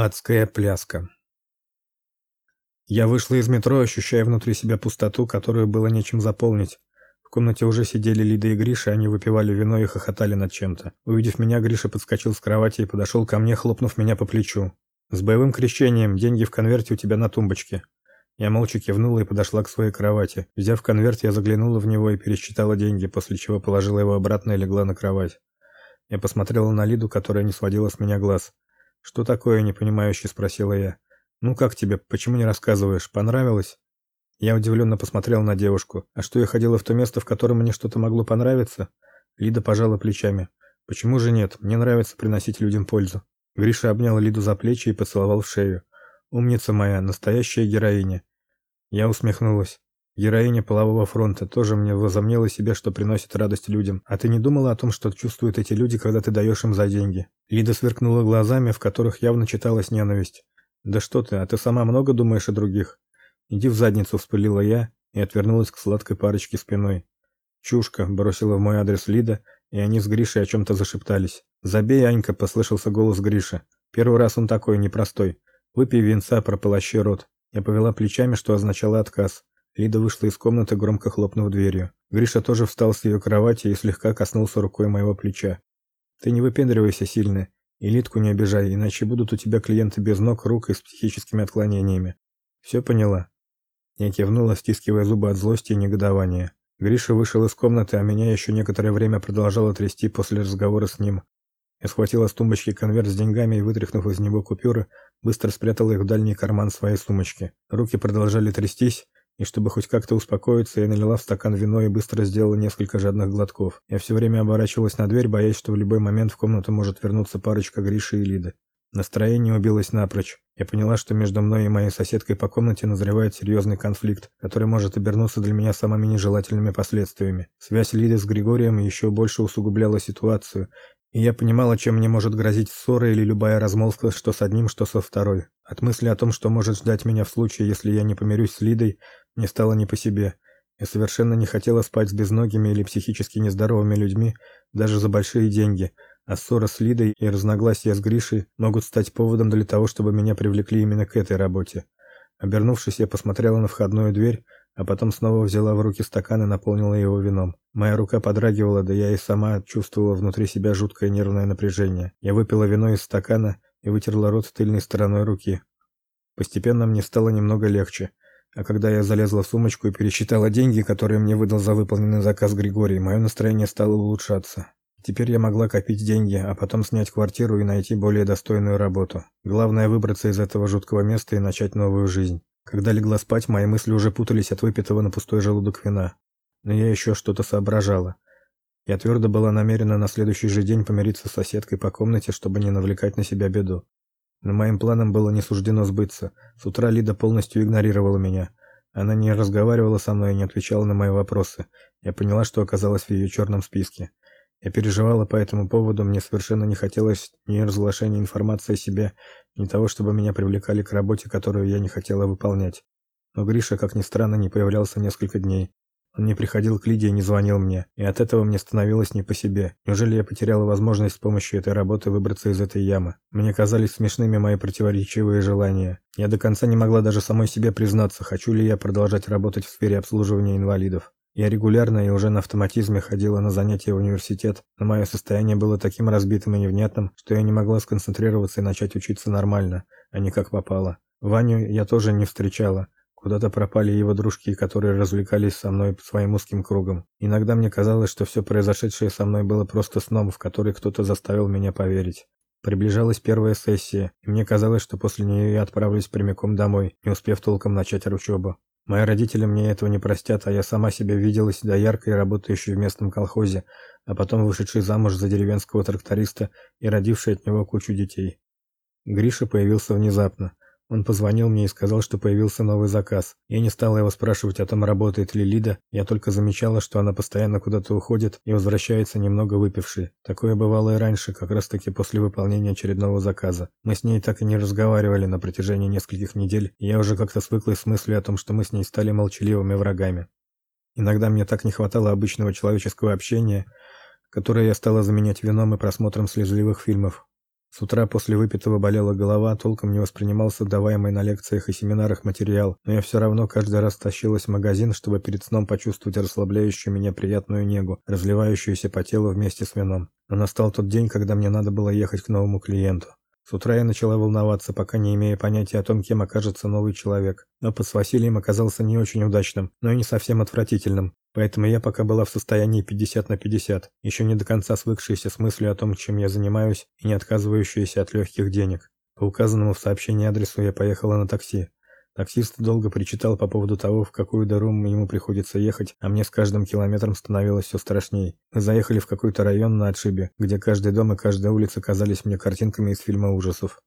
Адская пляска. Я вышла из метро, ощущая внутри себя пустоту, которую было нечем заполнить. В комнате уже сидели Лида и Гриша, они выпивали вино и хохотали над чем-то. Увидев меня, Гриша подскочил с кровати и подошел ко мне, хлопнув меня по плечу. С боевым крещением, деньги в конверте у тебя на тумбочке. Я молча кивнула и подошла к своей кровати. Взяв конверт, я заглянула в него и пересчитала деньги, после чего положила его обратно и легла на кровать. Я посмотрела на Лиду, которая не сводила с меня глаз. Что такое, непонимающе спросила я. Ну как тебе? Почему не рассказываешь? Понравилось? Я удивленно посмотрел на девушку. А что я ходила в то место, в котором мне что-то могло понравиться? Лида пожала плечами. Почему же нет? Мне нравится приносить людям пользу. Гриша обнял Лиду за плечи и поцеловал в шею. Умница моя, настоящая героиня. Я усмехнулась. Героиня полового фронта тоже мне возомнила себе, что приносит радость людям. А ты не думала о том, что чувствуют эти люди, когда ты даешь им за деньги? Лида сверкнула глазами, в которых явно читалась ненависть. Да что ты, а ты сама много думаешь о других? Иди в задницу, вспылила я и отвернулась к сладкой парочке спиной. Чушка бросила в мой адрес Лида, и они с Гришей о чем то зашептались. Забей, Анька, послышался голос Гриша. Первый раз он такой непростой. Выпей винца, прополощи рот. Я повела плечами, что означало отказ. Лида вышла из комнаты, громко хлопнув дверью. Гриша тоже встал с ее кровати и слегка коснулся рукой моего плеча. Ты не выпендривайся сильно и Лидку не обижай, иначе будут у тебя клиенты без ног, рук и с психическими отклонениями. Все поняла? Я кивнула, стискивая зубы от злости и негодования. Гриша вышел из комнаты, а меня еще некоторое время продолжало трясти после разговора с ним. Я схватила с тумбочки конверт с деньгами и, вытряхнув из него купюры, быстро спрятала их в дальний карман своей сумочки. Руки продолжали трястись, и чтобы хоть как-то успокоиться, я налила в стакан вино и быстро сделала несколько жадных глотков. Я все время оборачивалась на дверь, боясь, что в любой момент в комнату может вернуться парочка Гриши и Лиды. Настроение убилось напрочь. Я поняла, что между мной и моей соседкой по комнате назревает серьезный конфликт, который может обернуться для меня самыми нежелательными последствиями. Связь Лиды с Григорием еще больше усугубляла ситуацию, и я понимала, чем мне может грозить ссора или любая размолвка, что с одним, что со второй. От мысли о том, что может ждать меня в случае, если я не помирюсь с Лидой, мне стало не по себе. Я совершенно не хотела спать с безногими или психически нездоровыми людьми, даже за большие деньги. А ссора с Лидой и разногласия с Гришей могут стать поводом для того, чтобы меня привлекли именно к этой работе. Обернувшись, я посмотрела на входную дверь, а потом снова взяла в руки стакан и наполнила его вином. Моя рука подрагивала, да я и сама чувствовала внутри себя жуткое нервное напряжение. Я выпила вино из стакана и вытерла рот тыльной стороной руки. Постепенно мне стало немного легче. А когда я залезла в сумочку и пересчитала деньги, которые мне выдал за выполненный заказ Григорий, мое настроение стало улучшаться. Теперь я могла копить деньги, а потом снять квартиру и найти более достойную работу. Главное выбраться из этого жуткого места и начать новую жизнь. Когда легла спать, мои мысли уже путались от выпитого на пустой желудок вина. Но я еще что-то соображала. Я твердо была намерена на следующий же день помириться с соседкой по комнате, чтобы не навлекать на себя беду. Но моим планам было не суждено сбыться. С утра Лида полностью игнорировала меня. Она не разговаривала со мной и не отвечала на мои вопросы. Я поняла, что оказалась в ее черном списке. Я переживала по этому поводу, мне совершенно не хотелось ни разглашения информации о себе, ни того, чтобы меня привлекали к работе, которую я не хотела выполнять. Но Гриша, как ни странно, не появлялся несколько дней. Он не приходил к Лидии и не звонил мне, и от этого мне становилось не по себе. Неужели я потеряла возможность с помощью этой работы выбраться из этой ямы? Мне казались смешными мои противоречивые желания. Я до конца не могла даже самой себе признаться, хочу ли я продолжать работать в сфере обслуживания инвалидов. Я регулярно и уже на автоматизме ходила на занятия в университет, но мое состояние было таким разбитым и невнятным, что я не могла сконцентрироваться и начать учиться нормально, а не как попало. Ваню я тоже не встречала. Куда-то пропали его дружки, которые развлекались со мной своим узким кругом. Иногда мне казалось, что все произошедшее со мной было просто сном, в который кто-то заставил меня поверить. Приближалась первая сессия, и мне казалось, что после нее я отправлюсь прямиком домой, не успев толком начать учебу. Мои родители мне этого не простят, а я сама себя видела себя яркой, работающей в местном колхозе, а потом вышедшей замуж за деревенского тракториста и родившей от него кучу детей. Гриша появился внезапно. Он позвонил мне и сказал, что появился новый заказ. Я не стала его спрашивать о том, работает ли Лида, я только замечала, что она постоянно куда-то уходит и возвращается немного выпившей. Такое бывало и раньше, как раз-таки после выполнения очередного заказа. Мы с ней так и не разговаривали на протяжении нескольких недель, и я уже как-то свыклась с мыслью о том, что мы с ней стали молчаливыми врагами. Иногда мне так не хватало обычного человеческого общения, которое я стала заменять вином и просмотром слезливых фильмов. С утра после выпитого болела голова, толком не воспринимался даваемый на лекциях и семинарах материал, но я все равно каждый раз тащилась в магазин, чтобы перед сном почувствовать расслабляющую меня приятную негу, разливающуюся по телу вместе с вином. Но настал тот день, когда мне надо было ехать к новому клиенту. С утра я начала волноваться, пока не имея понятия о том, кем окажется новый человек. Опыт с Василием оказался не очень удачным, но и не совсем отвратительным. Поэтому я пока была в состоянии 50 на 50, еще не до конца свыкшаяся с мыслью о том, чем я занимаюсь, и не отказывающаяся от легких денег. По указанному в сообщении адресу я поехала на такси. Таксист долго причитал по поводу того, в какую дорогу ему приходится ехать, а мне с каждым километром становилось все страшнее. Мы заехали в какой-то район на отшибе, где каждый дом и каждая улица казались мне картинками из фильма ужасов.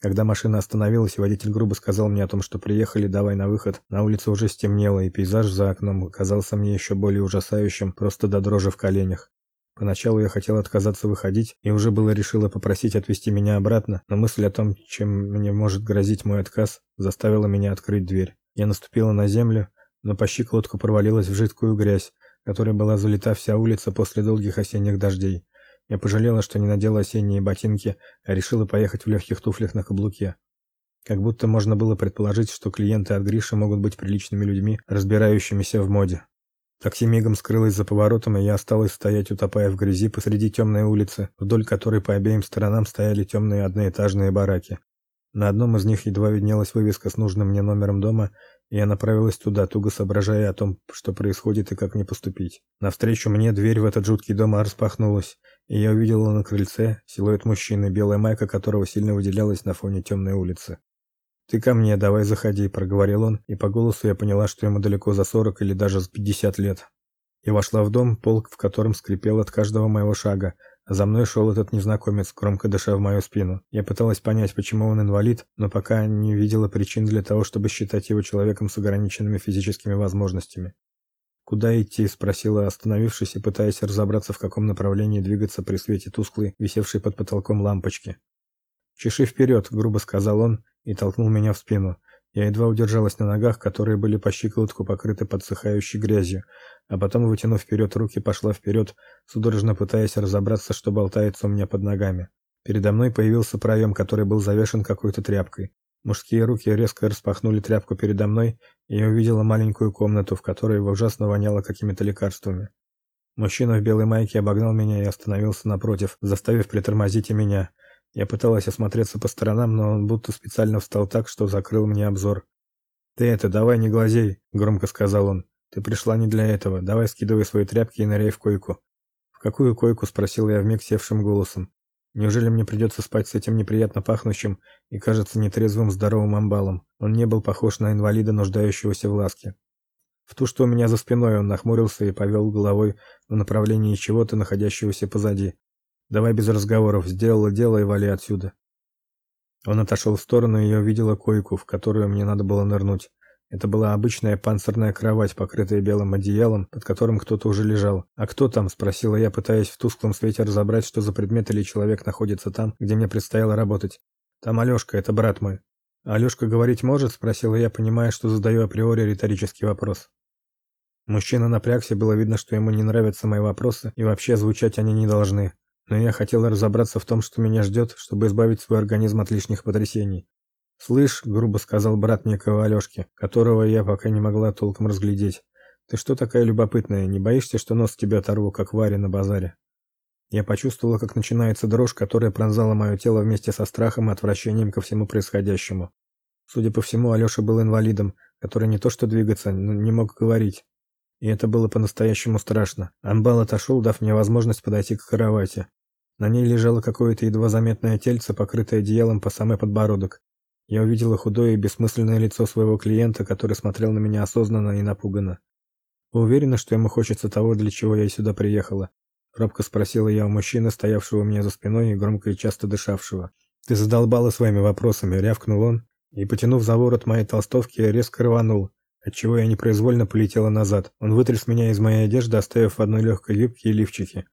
Когда машина остановилась, водитель грубо сказал мне о том, что приехали, давай на выход. На улице уже стемнело, и пейзаж за окном казался мне еще более ужасающим, просто до дрожи в коленях. Поначалу я хотела отказаться выходить и уже было решила попросить отвезти меня обратно, но мысль о том, чем мне может грозить мой отказ, заставила меня открыть дверь. Я наступила на землю, но по щиколотку провалилась в жидкую грязь, которой была залита вся улица после долгих осенних дождей. Я пожалела, что не надела осенние ботинки, а решила поехать в легких туфлях на каблуке. Как будто можно было предположить, что клиенты от Гриши могут быть приличными людьми, разбирающимися в моде. Такси мигом скрылось за поворотом, и я осталась стоять, утопая в грязи посреди темной улицы, вдоль которой по обеим сторонам стояли темные одноэтажные бараки. На одном из них едва виднелась вывеска с нужным мне номером дома, и я направилась туда, туго соображая о том, что происходит и как мне поступить. Навстречу мне дверь в этот жуткий дом распахнулась, и я увидела на крыльце силуэт мужчины, белая майка которого сильно выделялась на фоне темной улицы. «Ты ко мне, давай заходи», — проговорил он, и по голосу я поняла, что ему далеко за сорок или даже за пятьдесят лет. Я вошла в дом, пол в котором скрипел от каждого моего шага, а за мной шел этот незнакомец, громко дыша в мою спину. Я пыталась понять, почему он инвалид, но пока не видела причин для того, чтобы считать его человеком с ограниченными физическими возможностями. «Куда идти?» – спросила, остановившись и пытаясь разобраться, в каком направлении двигаться при свете тусклой, висевшей под потолком лампочки. «Чеши вперед», – грубо сказал он и толкнул меня в спину. Я едва удержалась на ногах, которые были по щиколотку покрыты подсыхающей грязью, а потом, вытянув вперед руки, пошла вперед, судорожно пытаясь разобраться, что болтается у меня под ногами. Передо мной появился проем, который был завешен какой-то тряпкой. Мужские руки резко распахнули тряпку передо мной, и я увидела маленькую комнату, в которой ужасно воняло какими-то лекарствами. Мужчина в белой майке обогнал меня и остановился напротив, заставив притормозить и меня. Я пыталась осмотреться по сторонам, но он будто специально встал так, что закрыл мне обзор. «Ты это, давай не глазей», — громко сказал он. «Ты пришла не для этого. Давай скидывай свои тряпки и ныряй в койку». «В какую койку?» — спросил я вмиг севшим голосом. Неужели мне придется спать с этим неприятно пахнущим и, кажется, нетрезвым здоровым амбалом? Он не был похож на инвалида, нуждающегося в ласке. В ту, что у меня за спиной, он нахмурился и повел головой в направлении чего-то, находящегося позади. «Давай без разговоров. Сделала дело и вали отсюда». Он отошел в сторону, и я увидела койку, в которую мне надо было нырнуть. Это была обычная панцирная кровать, покрытая белым одеялом, под которым кто-то уже лежал. «А кто там?» – спросила я, пытаясь в тусклом свете разобрать, что за предмет или человек находится там, где мне предстояло работать. «Там Алешка, это брат мой». «Алешка говорить может?» – спросила я, понимая, что задаю априори риторический вопрос. Мужчина напрягся, было видно, что ему не нравятся мои вопросы, и вообще звучать они не должны. Но я хотела разобраться в том, что меня ждет, чтобы избавить свой организм от лишних потрясений. «Слышь», — грубо сказал брат некого Алёшки, которого я пока не могла толком разглядеть, «ты что такая любопытная, не боишься, что нос тебе оторву, как Варя на базаре?» Я почувствовала, как начинается дрожь, которая пронзала мое тело вместе со страхом и отвращением ко всему происходящему. Судя по всему, Алёша был инвалидом, который не то что двигаться, но не мог говорить. И это было по-настоящему страшно. Амбал отошел, дав мне возможность подойти к кровати. На ней лежало какое-то едва заметное тельце, покрытое одеялом по самый подбородок. Я увидела худое и бессмысленное лицо своего клиента, который смотрел на меня осознанно и напуганно. «Вы уверены, что ему хочется того, для чего я сюда приехала?» Робко спросила я у мужчины, стоявшего у меня за спиной и громко и часто дышавшего. «Ты задолбала своими вопросами», — рявкнул он, и, потянув за ворот моей толстовки, резко рванул, отчего я непроизвольно полетела назад. Он вытряс меня из моей одежды, оставив в одной легкой юбке и лифчике.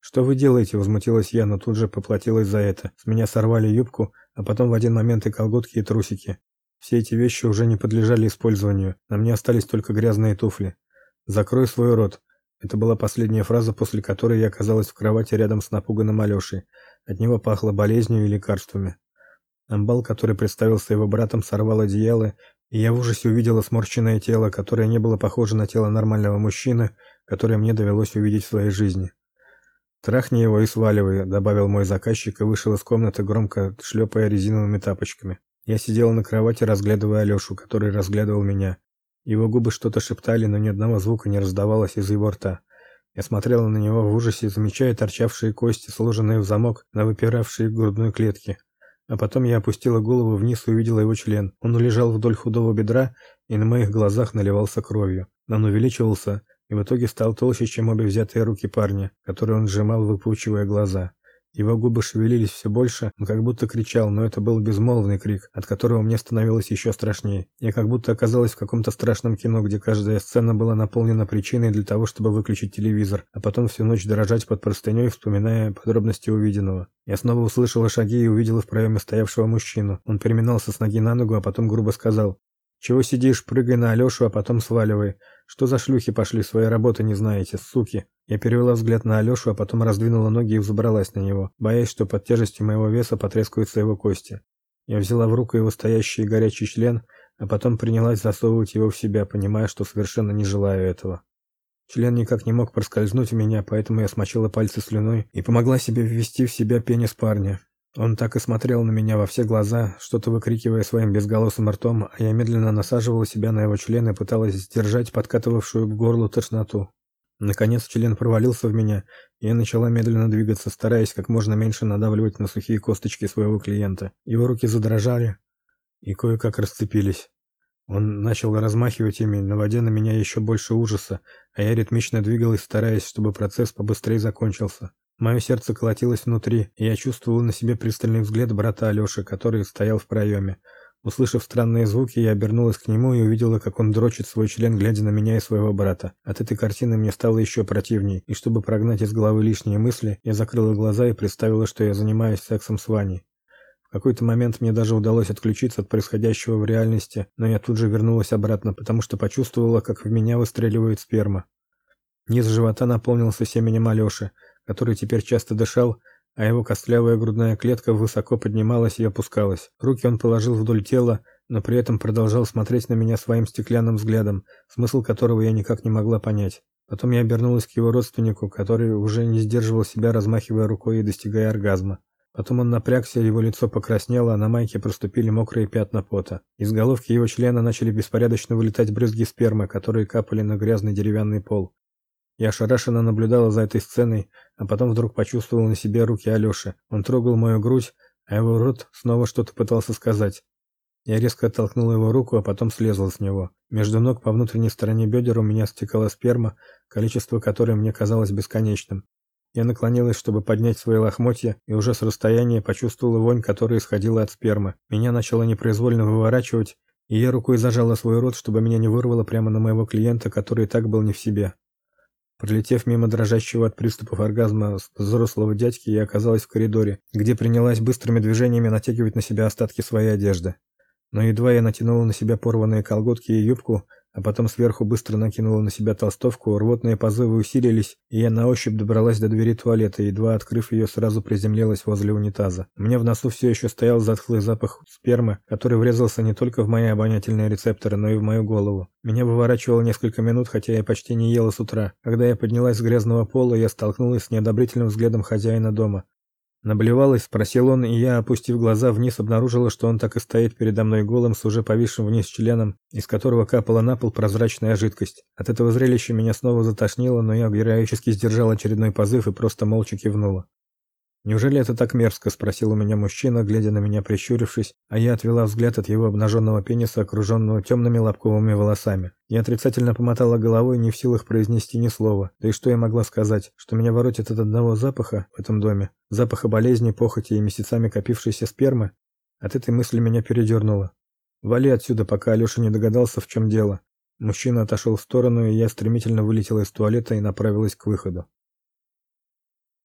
«Что вы делаете?» – возмутилась я, но тут же поплатилась за это. С меня сорвали юбку, а потом в один момент и колготки, и трусики. Все эти вещи уже не подлежали использованию, на мне остались только грязные туфли. «Закрой свой рот». Это была последняя фраза, после которой я оказалась в кровати рядом с напуганным Алешей. От него пахло болезнью и лекарствами. Амбал, который представился его братом, сорвал одеяло, и я в ужасе увидела сморщенное тело, которое не было похоже на тело нормального мужчины, которое мне довелось увидеть в своей жизни. Трахни его и сваливай, добавил мой заказчик и вышел из комнаты, громко шлепая резиновыми тапочками. Я сидела на кровати, разглядывая Алёшу, который разглядывал меня. Его губы что-то шептали, но ни одного звука не раздавалось из его рта. Я смотрела на него в ужасе, замечая торчавшие кости, сложенные в замок на выпиравшей грудной клетке. А потом я опустила голову вниз и увидела его член. Он лежал вдоль худого бедра и на моих глазах наливался кровью. Он увеличивался и в итоге стал толще, чем обе взятые руки парня, которые он сжимал, выпучивая глаза. Его губы шевелились все больше, он как будто кричал, но это был безмолвный крик, от которого мне становилось еще страшнее. Я как будто оказалась в каком-то страшном кино, где каждая сцена была наполнена причиной для того, чтобы выключить телевизор, а потом всю ночь дрожать под простыней, вспоминая подробности увиденного. Я снова услышала шаги и увидела в проеме стоявшего мужчину. Он переминался с ноги на ногу, а потом грубо сказал: "Чего сидишь? Прыгай на Алёшу, а потом сваливай. Что за шлюхи пошли своей работы не знаете, суки?" Я перевела взгляд на Алёшу, а потом раздвинула ноги и взобралась на него, боясь, что под тяжестью моего веса потрескаются его кости. Я взяла в руку его стоящий горячий член, а потом принялась засовывать его в себя, понимая, что совершенно не желаю этого. Член никак не мог проскользнуть в меня, поэтому я смочила пальцы слюной и помогла себе ввести в себя пенис парня. Он так и смотрел на меня во все глаза, что-то выкрикивая своим безголосым ртом, а я медленно насаживала себя на его член и пыталась сдержать подкатывавшую к горлу тошноту. Наконец член провалился в меня, и я начала медленно двигаться, стараясь как можно меньше надавливать на сухие косточки своего клиента. Его руки задрожали и кое-как расцепились. Он начал размахивать ими, наводя на меня еще больше ужаса, а я ритмично двигалась, стараясь, чтобы процесс побыстрее закончился. Мое сердце колотилось внутри, и я чувствовала на себе пристальный взгляд брата Алёши, который стоял в проеме. Услышав странные звуки, я обернулась к нему и увидела, как он дрочит свой член, глядя на меня и своего брата. От этой картины мне стало еще противней, и чтобы прогнать из головы лишние мысли, я закрыла глаза и представила, что я занимаюсь сексом с Ваней. В какой-то момент мне даже удалось отключиться от происходящего в реальности, но я тут же вернулась обратно, потому что почувствовала, как в меня выстреливает сперма. Низ живота наполнился семенем Алёши, который теперь часто дышал, а его костлявая грудная клетка высоко поднималась и опускалась. Руки он положил вдоль тела, но при этом продолжал смотреть на меня своим стеклянным взглядом, смысл которого я никак не могла понять. Потом я обернулась к его родственнику, который уже не сдерживал себя, размахивая рукой и достигая оргазма. Потом он напрягся, его лицо покраснело, а на майке проступили мокрые пятна пота. Из головки его члена начали беспорядочно вылетать брызги спермы, которые капали на грязный деревянный пол. Я ошарашенно наблюдала за этой сценой, а потом вдруг почувствовала на себе руки Алёши. Он трогал мою грудь, а его рот снова что-то пытался сказать. Я резко оттолкнула его руку, а потом слезла с него. Между ног по внутренней стороне бедер у меня стекала сперма, количество которой мне казалось бесконечным. Я наклонилась, чтобы поднять свои лохмотья, и уже с расстояния почувствовала вонь, которая исходила от спермы. Меня начало непроизвольно выворачивать, и я рукой зажала свой рот, чтобы меня не вырвало прямо на моего клиента, который и так был не в себе. Пролетев мимо дрожащего от приступов оргазма взрослого дядьки, я оказалась в коридоре, где принялась быстрыми движениями натягивать на себя остатки своей одежды. Но едва я натянула на себя порванные колготки и юбку, а потом сверху быстро накинула на себя толстовку, рвотные позывы усилились, и я на ощупь добралась до двери туалета, едва открыв ее, сразу приземлилась возле унитаза. Меня в носу все еще стоял затхлый запах спермы, который врезался не только в мои обонятельные рецепторы, но и в мою голову. Меня выворачивало несколько минут, хотя я почти не ела с утра. Когда я поднялась с грязного пола, я столкнулась с неодобрительным взглядом хозяина дома. Наблевалась, спросил он, и я, опустив глаза вниз, обнаружила, что он так и стоит передо мной голым, с уже повисшим вниз членом, из которого капала на пол прозрачная жидкость. От этого зрелища меня снова затошнило, но я героически сдержала очередной позыв и просто молча кивнула. «Неужели это так мерзко?» – спросил у меня мужчина, глядя на меня прищурившись, а я отвела взгляд от его обнаженного пениса, окруженного темными лобковыми волосами. Я отрицательно помотала головой, не в силах произнести ни слова. Да и что я могла сказать? Что меня воротит от одного запаха в этом доме? Запаха болезни, похоти и месяцами копившейся спермы? От этой мысли меня передернуло. «Вали отсюда, пока Алёша не догадался, в чем дело». Мужчина отошел в сторону, и я стремительно вылетела из туалета и направилась к выходу.